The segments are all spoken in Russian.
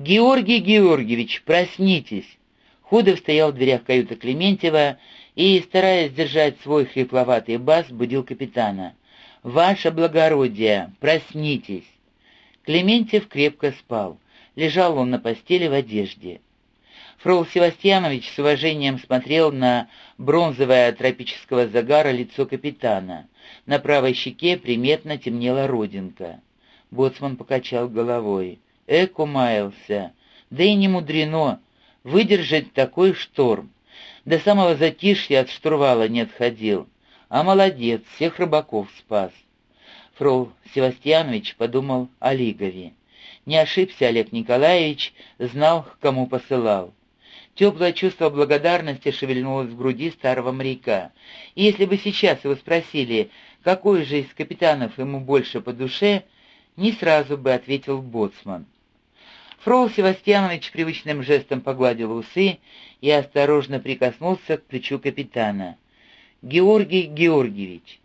«Георгий Георгиевич, проснитесь!» Худов стоял в дверях каюты Клементьева и, стараясь держать свой хрипловатый бас, будил капитана. «Ваше благородие, проснитесь!» Клементьев крепко спал. Лежал он на постели в одежде. Фрол Севастьянович с уважением смотрел на бронзовое от тропического загара лицо капитана. На правой щеке приметно темнела родинка. Боцман покачал головой. Эк умаялся. Да и не мудрено выдержать такой шторм. До самого затишья от штурвала не отходил. А молодец, всех рыбаков спас. Фрол Севастьянович подумал о Лигове. Не ошибся Олег Николаевич, знал, к кому посылал. Теплое чувство благодарности шевельнулось в груди старого моряка. И если бы сейчас его спросили, какой же из капитанов ему больше по душе, не сразу бы ответил боцман. Фрол Севастьянович привычным жестом погладил усы и осторожно прикоснулся к плечу капитана. «Георгий Георгиевич».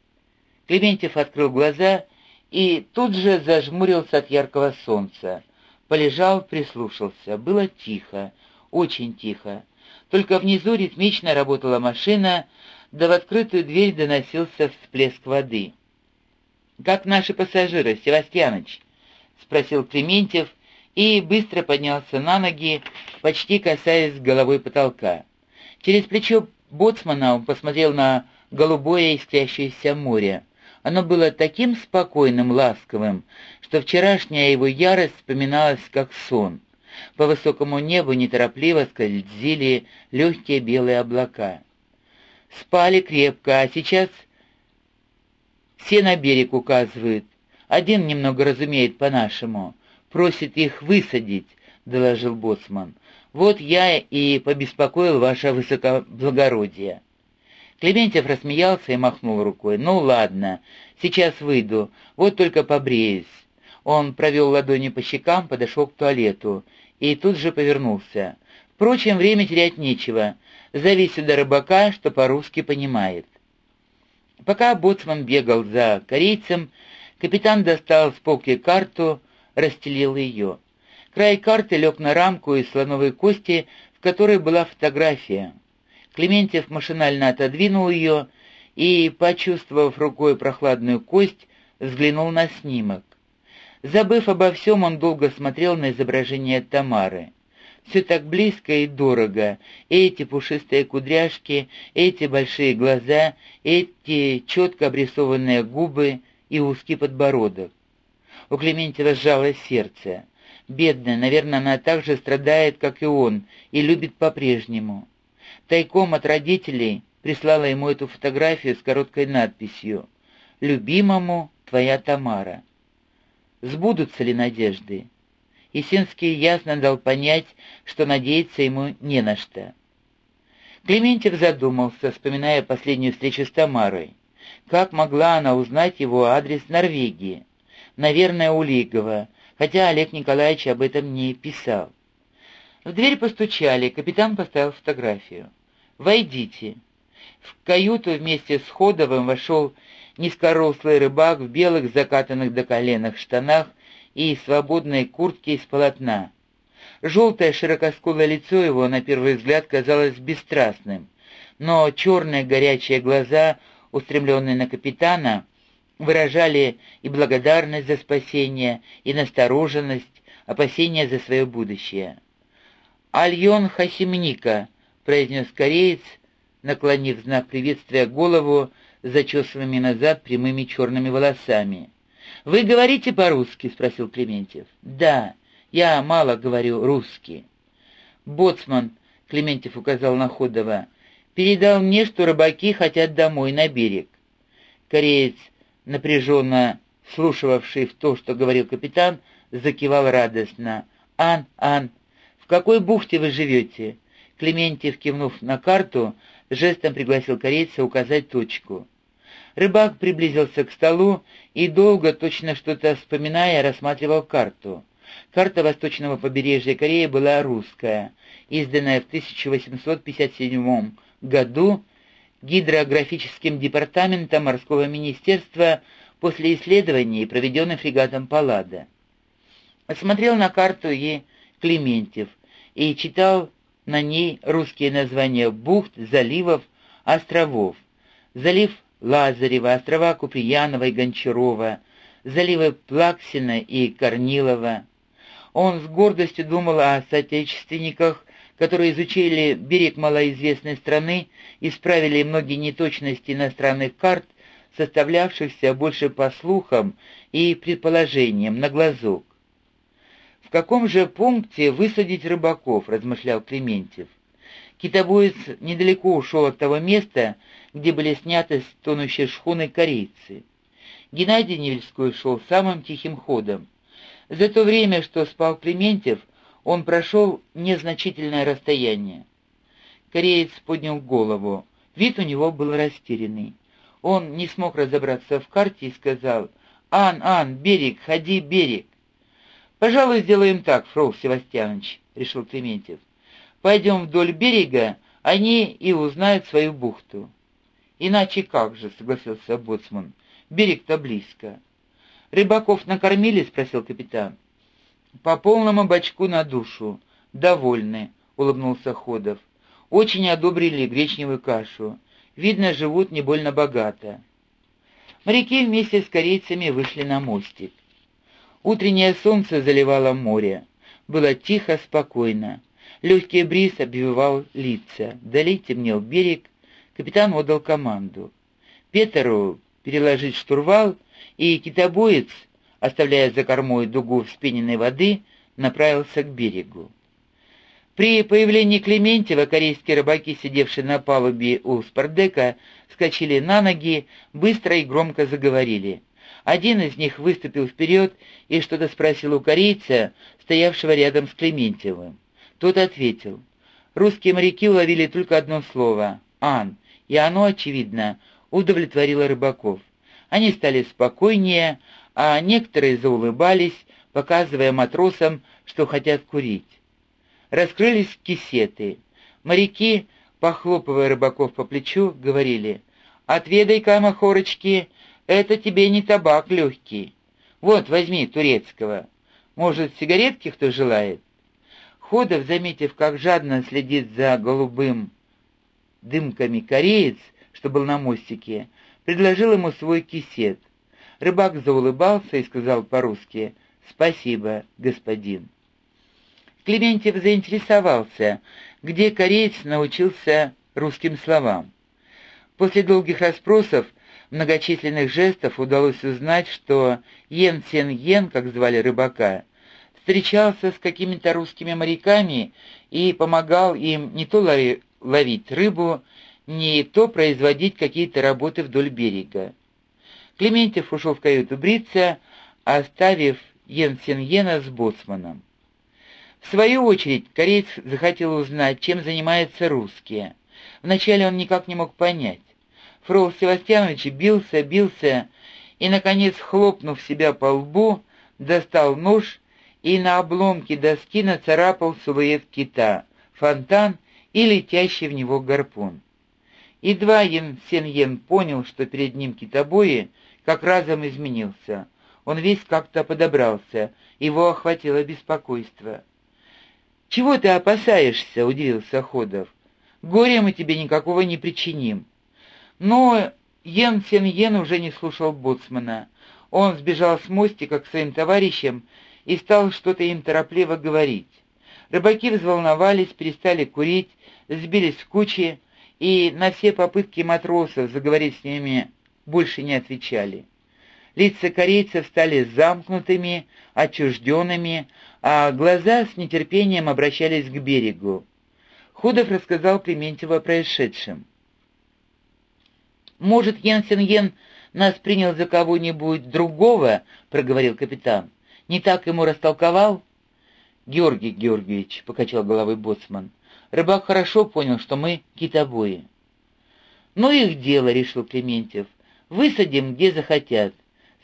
Клементьев открыл глаза и тут же зажмурился от яркого солнца. Полежал, прислушался. Было тихо, очень тихо. Только внизу ритмично работала машина, да в открытую дверь доносился всплеск воды. «Как наши пассажиры, Севастьяныч?» — спросил Клементьев и быстро поднялся на ноги, почти касаясь головой потолка. Через плечо боцмана он посмотрел на голубое искрящееся море. Оно было таким спокойным, ласковым, что вчерашняя его ярость вспоминалась как сон. По высокому небу неторопливо скользили легкие белые облака. Спали крепко, а сейчас все на берег указывают. Один немного разумеет по-нашему. Просит их высадить, — доложил боцман. Вот я и побеспокоил ваше высокоблагородие. Клементьев рассмеялся и махнул рукой. «Ну ладно, сейчас выйду, вот только побреюсь». Он провел ладони по щекам, подошел к туалету и тут же повернулся. Впрочем, время терять нечего. Зови сюда рыбака, что по-русски понимает. Пока боцман бегал за корейцем, капитан достал с полки карту, расстелил ее. Край карты лег на рамку из слоновой кости, в которой была фотография. Клементьев машинально отодвинул ее и, почувствовав рукой прохладную кость, взглянул на снимок. Забыв обо всем, он долго смотрел на изображение Тамары. Все так близко и дорого. Эти пушистые кудряшки, эти большие глаза, эти четко обрисованные губы и узкий подбородок. У Клементьева сжалось сердце. Бедная, наверное, она так же страдает, как и он, и любит по-прежнему. Тайком от родителей прислала ему эту фотографию с короткой надписью «Любимому, твоя Тамара» сбудутся ли надежды. Есинский ясно дал понять, что надеяться ему не на что. Клементьев задумался, вспоминая последнюю встречу с Тамарой. Как могла она узнать его адрес Норвегии? Наверное, у Лигова, хотя Олег Николаевич об этом не писал. В дверь постучали, капитан поставил фотографию. «Войдите». В каюту вместе с Ходовым вошел низкорослый рыбак в белых закатанных до коленах штанах и свободной куртке из полотна. Желтое широкоскулое лицо его на первый взгляд казалось бесстрастным, но черные горячие глаза, устремленные на капитана, выражали и благодарность за спасение, и настороженность, опасение за свое будущее. «Альон Хасимника», — произнес кореец, наклонив знак приветствия голову, зачесанными назад прямыми черными волосами. «Вы говорите по-русски?» — спросил Клементьев. «Да, я мало говорю русский». «Боцман», — Клементьев указал на Ходова, — «передал мне, что рыбаки хотят домой на берег». Кореец, напряженно слушавший в то, что говорил капитан, закивал радостно. «Ан, Ан, в какой бухте вы живете?» Клементьев, кивнув на карту, жестом пригласил корейца указать точку. Рыбак приблизился к столу и долго, точно что-то вспоминая, рассматривал карту. Карта восточного побережья Кореи была русская, изданная в 1857 году гидрографическим департаментом морского министерства после исследований, проведенных фрегатом «Паллада». Смотрел на карту и Клементьев и читал на ней русские названия бухт, заливов, островов. Залив Лазарева, острова Куприянова и Гончарова, заливы Плаксина и Корнилова. Он с гордостью думал о соотечественниках, которые изучили берег малоизвестной страны, исправили многие неточности иностранных карт, составлявшихся больше по слухам и предположениям на глазок. «В каком же пункте высадить рыбаков?» — размышлял Клементьев. Китобоец недалеко ушел от того места, где были сняты с тонущей шхуны корейцы. Геннадий Невельской шел самым тихим ходом. За то время, что спал Клементьев, он прошел незначительное расстояние. Кореец поднял голову. Вид у него был растерянный. Он не смог разобраться в карте и сказал «Ан, Ан, берег, ходи, берег». «Пожалуй, сделаем так, Фрол Севастьянович», — решил Клементьев. «Пойдем вдоль берега, они и узнают свою бухту». «Иначе как же», — согласился боцман. «Берег-то близко». «Рыбаков накормили?» — спросил капитан. «По полному бачку на душу. Довольны», — улыбнулся Ходов. «Очень одобрили гречневую кашу. Видно, живут не больно богато». Моряки вместе с корейцами вышли на мостик. Утреннее солнце заливало море. Было тихо, спокойно. Легкий бриз обвивал лица. Вдали темнел берег. Капитан отдал команду. Петеру переложить штурвал, и китобоец, оставляя за кормой дугу вспененной воды, направился к берегу. При появлении Клементьева корейские рыбаки, сидевшие на палубе у спардека, вскочили на ноги, быстро и громко заговорили. Один из них выступил вперед и что-то спросил у корейца, стоявшего рядом с Клементьевым. Тот ответил. Русские моряки уловили только одно слово «ан», и оно, очевидно, удовлетворило рыбаков. Они стали спокойнее, а некоторые заулыбались, показывая матросам, что хотят курить. Раскрылись кисеты. Моряки, похлопывая рыбаков по плечу, говорили, «Отведай-ка, махорочки, это тебе не табак легкий. Вот, возьми турецкого. Может, сигаретки кто желает?» Ходов, заметив, как жадно следит за голубым дымками кореец, что был на мостике, предложил ему свой кисет. Рыбак заулыбался и сказал по-русски «Спасибо, господин». Клементьев заинтересовался, где кореец научился русским словам. После долгих расспросов, многочисленных жестов удалось узнать, что Йен Сен Йен, как звали рыбака, встречался с какими-то русскими моряками и помогал им не то ловить рыбу, не то производить какие-то работы вдоль берега. Клементьев ушел в каюту бриться, оставив Йен Сен Йена с боцманом. В свою очередь, кореец захотел узнать, чем занимаются русские. Вначале он никак не мог понять. Фрол Севастьянович бился, бился и, наконец, хлопнув себя по лбу, достал нож и на обломке доски нацарапал силуэт кита, фонтан и летящий в него гарпун. Едва Ян Сен понял, что перед ним китобои, как разом изменился. Он весь как-то подобрался, его охватило беспокойство. «Чего ты опасаешься?» — удивился Ходов. «Горя мы тебе никакого не причиним». Но Йен Сен Йен уже не слушал боцмана. Он сбежал с мостика к своим товарищам и стал что-то им торопливо говорить. Рыбаки взволновались, перестали курить, сбились в кучи, и на все попытки матросов заговорить с ними больше не отвечали. Лица корейцев стали замкнутыми, отчужденными, а глаза с нетерпением обращались к берегу. Худов рассказал Клементьеву о происшедшем. «Может, Йенсен Йен нас принял за кого-нибудь другого?» — проговорил капитан. «Не так ему растолковал?» «Георгий Георгиевич», — покачал головой боцман, — «рыбак хорошо понял, что мы китобои». «Ну их дело», — решил Клементьев. «Высадим, где захотят.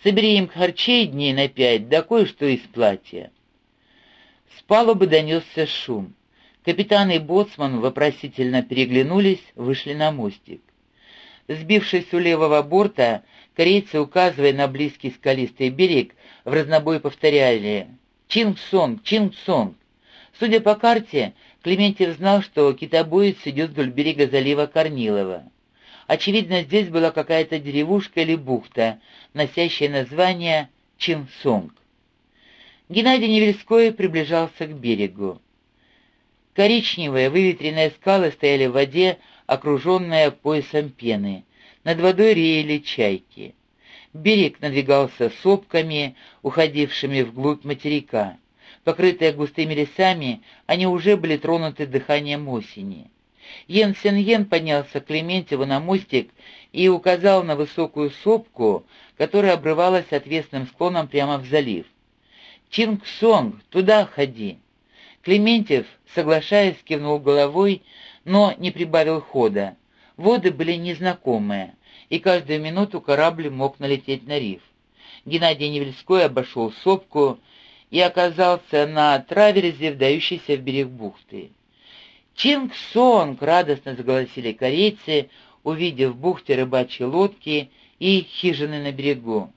Собери им харчей дней на пять, да кое-что из платья». С палубы донесся шум. Капитан и боцман вопросительно переглянулись, вышли на мостик. Сбившись у левого борта, корейцы, указывая на близкий скалистый берег, в разнобой повторяли «Чинг-сонг! Чинг-сонг!». Судя по карте, Клементьев знал, что китобоец идет вдоль берега залива Корнилова. Очевидно, здесь была какая-то деревушка или бухта, носящая название Чинсонг. Геннадий Невельской приближался к берегу. Коричневые выветренные скалы стояли в воде, окруженные поясом пены. Над водой реяли чайки. Берег надвигался сопками, уходившими вглубь материка. Покрытые густыми лесами, они уже были тронуты дыханием осени. Йен Сен-Йен поднялся к Клементьеву на мостик и указал на высокую сопку, которая обрывалась отвесным склоном прямо в залив. «Чинг-Сонг, туда ходи!» Клементьев, соглашаясь, кивнул головой, но не прибавил хода. Воды были незнакомые, и каждую минуту корабль мог налететь на риф. Геннадий Невельской обошел сопку и оказался на траверзе, вдающейся в берег бухты. «Чинг-сонг!» — радостно заголосили корейцы, увидев в бухте рыбачьи лодки и хижины на берегу.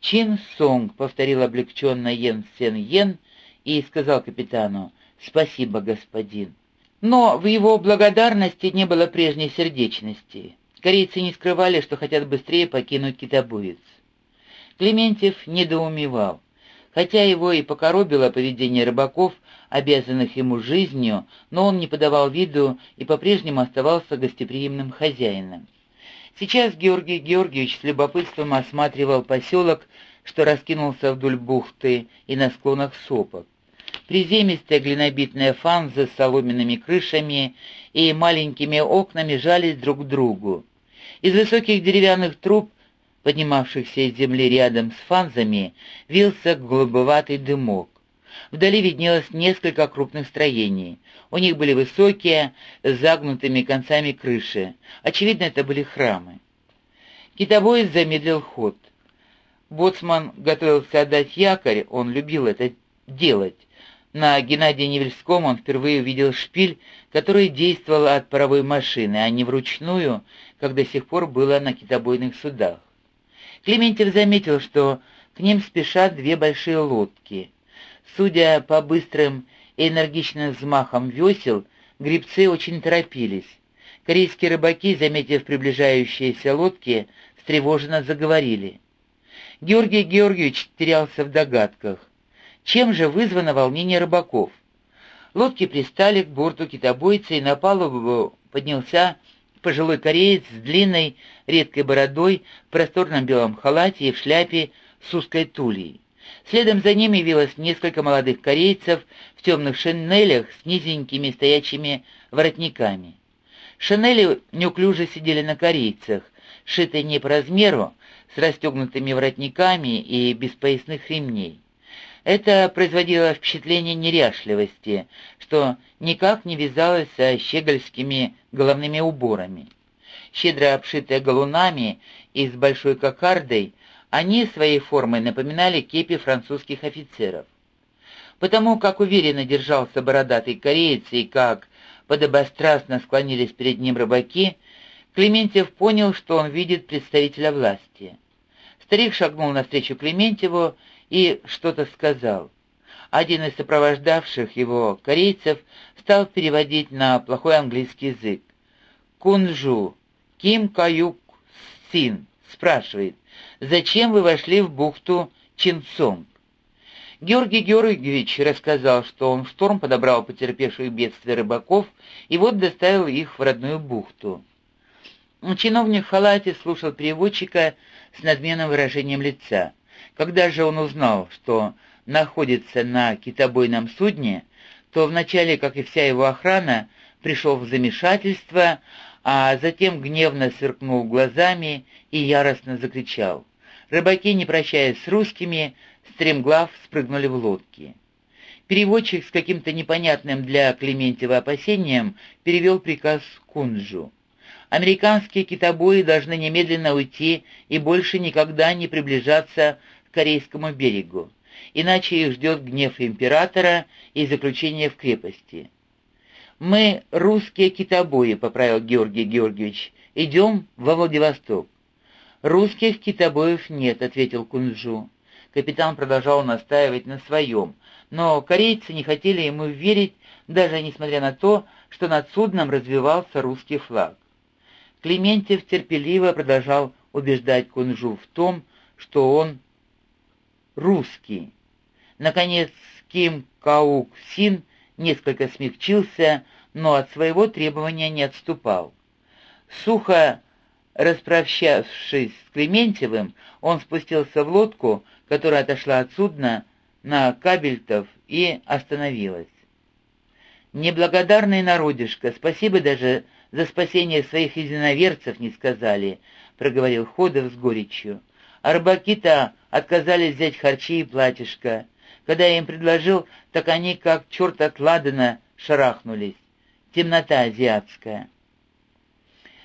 «Чин-сонг!» — повторил облегченно Йен Сен-Йен и сказал капитану «Спасибо, господин». Но в его благодарности не было прежней сердечности. Корейцы не скрывали, что хотят быстрее покинуть китобоец. Клементьев недоумевал. Хотя его и покоробило поведение рыбаков, обязанных ему жизнью, но он не подавал виду и по-прежнему оставался гостеприимным хозяином. Сейчас Георгий Георгиевич с любопытством осматривал поселок, что раскинулся вдоль бухты и на склонах сопок. Приземистые глинобитные фанзы с соломенными крышами и маленькими окнами жались друг к другу. Из высоких деревянных труб, поднимавшихся из земли рядом с фанзами, вился голубоватый дымок. Вдали виднелось несколько крупных строений. У них были высокие, с загнутыми концами крыши. Очевидно, это были храмы. Китобоец замедлил ход. Боцман готовился отдать якорь, он любил это делать. На Геннадии Невельском он впервые увидел шпиль, который действовал от паровой машины, а не вручную, как до сих пор было на китобойных судах. Клементьев заметил, что к ним спешат две большие лодки. Судя по быстрым и энергичным взмахам весел, грибцы очень торопились. Корейские рыбаки, заметив приближающиеся лодки, встревоженно заговорили. Георгий Георгиевич терялся в догадках. Чем же вызвано волнение рыбаков? Лодки пристали к борту китобойца, и на палубу поднялся пожилой кореец с длинной, редкой бородой, в просторном белом халате и в шляпе с узкой тулей. Следом за ним явилось несколько молодых корейцев в темных шинелях с низенькими стоячими воротниками. Шинели неуклюже сидели на корейцах, шитые не по размеру, с расстегнутыми воротниками и без поясных ремней. Это производило впечатление неряшливости, что никак не вязалось со щегольскими головными уборами. Щедро обшитые галунами и с большой кокардой, они своей формой напоминали кепи французских офицеров. Потому как уверенно держался бородатый кореец и как подобострастно склонились перед ним рыбаки, Клементьев понял, что он видит представителя власти. Старик шагнул навстречу Клементьеву и что-то сказал. Один из сопровождавших его корейцев стал переводить на плохой английский язык. «Кунжу, Ким Каюк Син, спрашивает, зачем вы вошли в бухту Чинсонг?» Георгий Георгиевич рассказал, что он шторм подобрал потерпевших бедствия рыбаков и вот доставил их в родную бухту. Чиновник в халате слушал переводчика с надменным выражением лица. Когда же он узнал, что находится на китобойном судне, то вначале, как и вся его охрана, пришел в замешательство, а затем гневно сверкнул глазами и яростно закричал. Рыбаки, не прощаясь с русскими, стремглав спрыгнули в лодки. Переводчик с каким-то непонятным для Клементьева опасением перевел приказ Кунжу. Американские китобои должны немедленно уйти и больше никогда не приближаться Корейскому берегу, иначе их ждет гнев императора и заключение в крепости. «Мы русские китобои», — поправил Георгий Георгиевич, — «идем во Владивосток». «Русских китобоев нет», — ответил Кунжу. Капитан продолжал настаивать на своем, но корейцы не хотели ему верить, даже несмотря на то, что над судном развивался русский флаг. Клементьев терпеливо продолжал убеждать Кунжу в том, что он русский. Наконец Ким Каук Син несколько смягчился, но от своего требования не отступал. Сухо распрощавшись с Клементьевым, он спустился в лодку, которая отошла от судна на кабельтов и остановилась. «Неблагодарный народишко, спасибо даже за спасение своих единоверцев не сказали», — проговорил Ходов с горечью. «Арбаки-то отказались взять харчи и платьишко. Когда я им предложил, так они, как черт от Ладана, шарахнулись. Темнота азиатская».